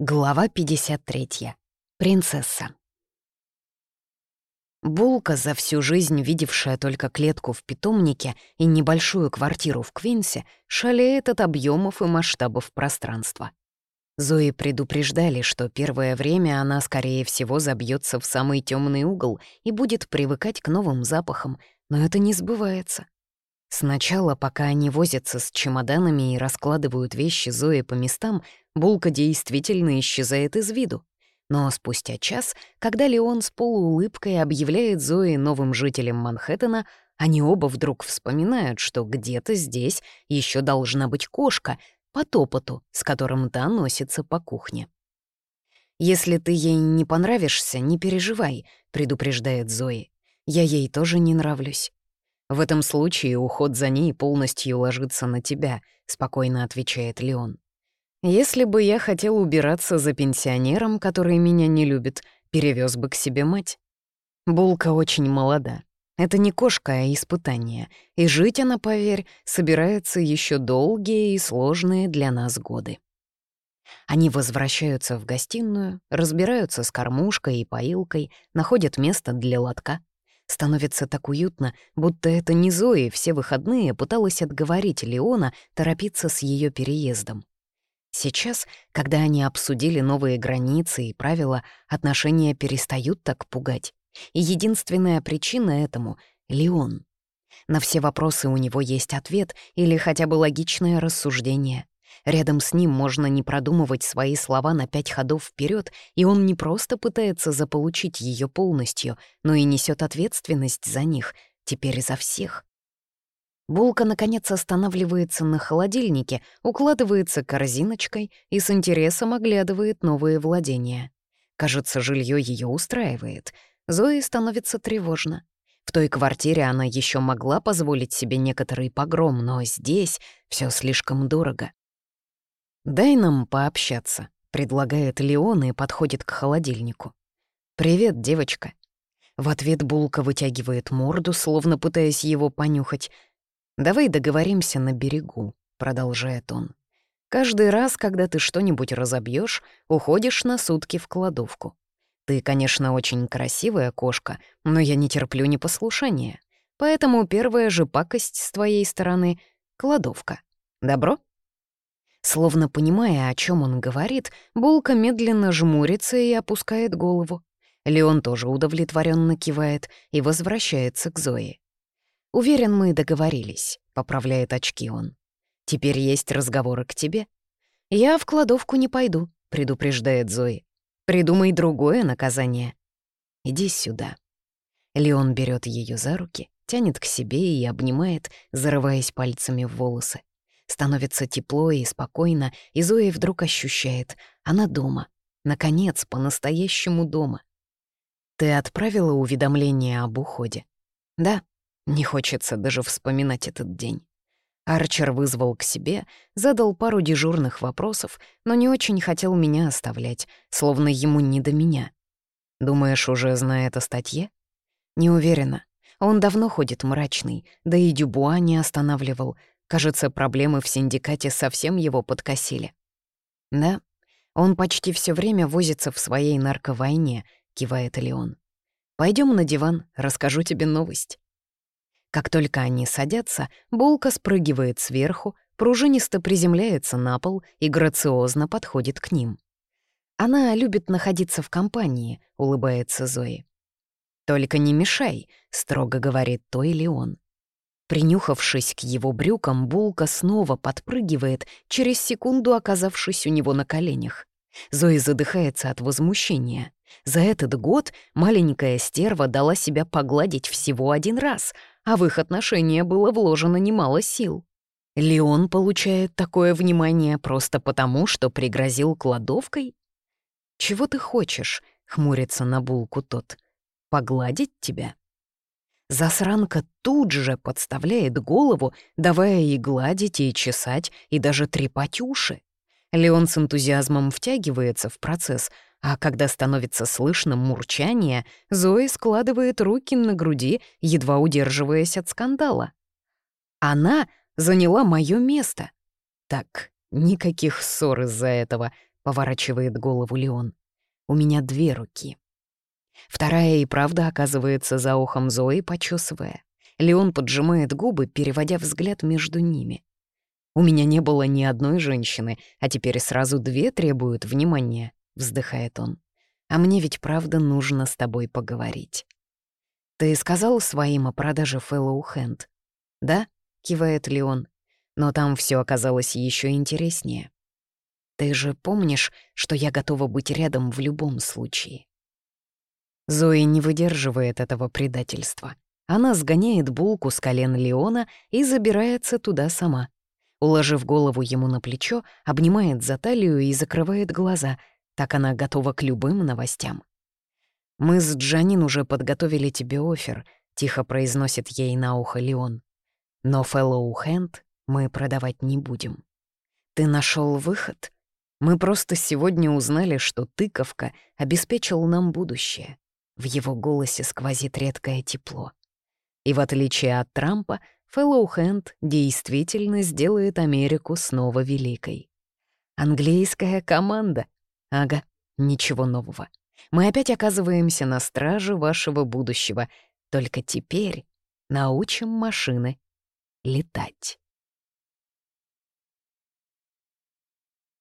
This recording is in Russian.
Глава 53. Принцесса. Булка, за всю жизнь видевшая только клетку в питомнике и небольшую квартиру в Квинсе, шалеет от объемов и масштабов пространства. Зои предупреждали, что первое время она, скорее всего, забьется в самый темный угол и будет привыкать к новым запахам, но это не сбывается. Сначала, пока они возятся с чемоданами и раскладывают вещи Зои по местам, булка действительно исчезает из виду. Но спустя час, когда Леон с полуулыбкой объявляет Зои новым жителем Манхэттена, они оба вдруг вспоминают, что где-то здесь еще должна быть кошка по топоту, с которым та носится по кухне. «Если ты ей не понравишься, не переживай», — предупреждает Зои. «Я ей тоже не нравлюсь». «В этом случае уход за ней полностью ложится на тебя», — спокойно отвечает Леон. «Если бы я хотел убираться за пенсионером, который меня не любит, перевез бы к себе мать». Булка очень молода. Это не кошка, а испытание. И жить она, поверь, собирается еще долгие и сложные для нас годы. Они возвращаются в гостиную, разбираются с кормушкой и поилкой, находят место для лотка. Становится так уютно, будто это не Зои все выходные пыталась отговорить Леона торопиться с ее переездом. Сейчас, когда они обсудили новые границы и правила, отношения перестают так пугать. И единственная причина этому — Леон. На все вопросы у него есть ответ или хотя бы логичное рассуждение. Рядом с ним можно не продумывать свои слова на пять ходов вперед, и он не просто пытается заполучить ее полностью, но и несет ответственность за них, теперь за всех. Булка, наконец, останавливается на холодильнике, укладывается корзиночкой и с интересом оглядывает новые владения. Кажется, жилье ее устраивает. Зои становится тревожно. В той квартире она еще могла позволить себе некоторый погром, но здесь все слишком дорого. «Дай нам пообщаться», — предлагает Леон и подходит к холодильнику. «Привет, девочка». В ответ Булка вытягивает морду, словно пытаясь его понюхать. «Давай договоримся на берегу», — продолжает он. «Каждый раз, когда ты что-нибудь разобьешь, уходишь на сутки в кладовку. Ты, конечно, очень красивая кошка, но я не терплю непослушания. Поэтому первая же пакость с твоей стороны — кладовка. Добро?» Словно понимая, о чем он говорит, Булка медленно жмурится и опускает голову. Леон тоже удовлетворенно кивает и возвращается к Зое. «Уверен, мы договорились», — поправляет очки он. «Теперь есть разговоры к тебе». «Я в кладовку не пойду», — предупреждает Зои. «Придумай другое наказание». «Иди сюда». Леон берет ее за руки, тянет к себе и обнимает, зарываясь пальцами в волосы. Становится тепло и спокойно, и Зоя вдруг ощущает, она дома. Наконец, по-настоящему дома. Ты отправила уведомление об уходе? Да, не хочется даже вспоминать этот день. Арчер вызвал к себе, задал пару дежурных вопросов, но не очень хотел меня оставлять, словно ему не до меня. Думаешь, уже знает о статье? Не уверена. Он давно ходит мрачный, да и Дюбуа не останавливал, Кажется, проблемы в синдикате совсем его подкосили. Да, он почти все время возится в своей нарковойне, кивает Леон. Пойдем на диван, расскажу тебе новость. Как только они садятся, булка спрыгивает сверху, пружинисто приземляется на пол и грациозно подходит к ним. Она любит находиться в компании, улыбается Зои. «Только не мешай», — строго говорит то или он. Принюхавшись к его брюкам, Булка снова подпрыгивает, через секунду оказавшись у него на коленях. Зои задыхается от возмущения. За этот год маленькая стерва дала себя погладить всего один раз, а в их отношения было вложено немало сил. Леон получает такое внимание просто потому, что пригрозил кладовкой? «Чего ты хочешь?» — хмурится на булку тот. «Погладить тебя?» Засранка тут же подставляет голову, давая ей гладить и чесать, и даже трепать уши. Леон с энтузиазмом втягивается в процесс, а когда становится слышно мурчание, Зои складывает руки на груди, едва удерживаясь от скандала. Она заняла мое место. Так, никаких ссор из-за этого, поворачивает голову Леон. «У меня две руки». Вторая и правда оказывается за ухом Зои, почесывая. Леон поджимает губы, переводя взгляд между ними. «У меня не было ни одной женщины, а теперь сразу две требуют внимания», — вздыхает он. «А мне ведь правда нужно с тобой поговорить». «Ты сказал своим о продаже Фэллоу Хэнд?» «Да?» — кивает Леон. «Но там все оказалось еще интереснее. Ты же помнишь, что я готова быть рядом в любом случае?» Зои не выдерживает этого предательства. Она сгоняет булку с колен Леона и забирается туда сама. Уложив голову ему на плечо, обнимает за талию и закрывает глаза. Так она готова к любым новостям. «Мы с Джанин уже подготовили тебе офер», — тихо произносит ей на ухо Леон. «Но Fellow Hand мы продавать не будем. Ты нашел выход? Мы просто сегодня узнали, что тыковка обеспечил нам будущее». В его голосе сквозит редкое тепло. И в отличие от Трампа, Фэллоухенд действительно сделает Америку снова великой. Английская команда. Ага, ничего нового. Мы опять оказываемся на страже вашего будущего. Только теперь научим машины летать.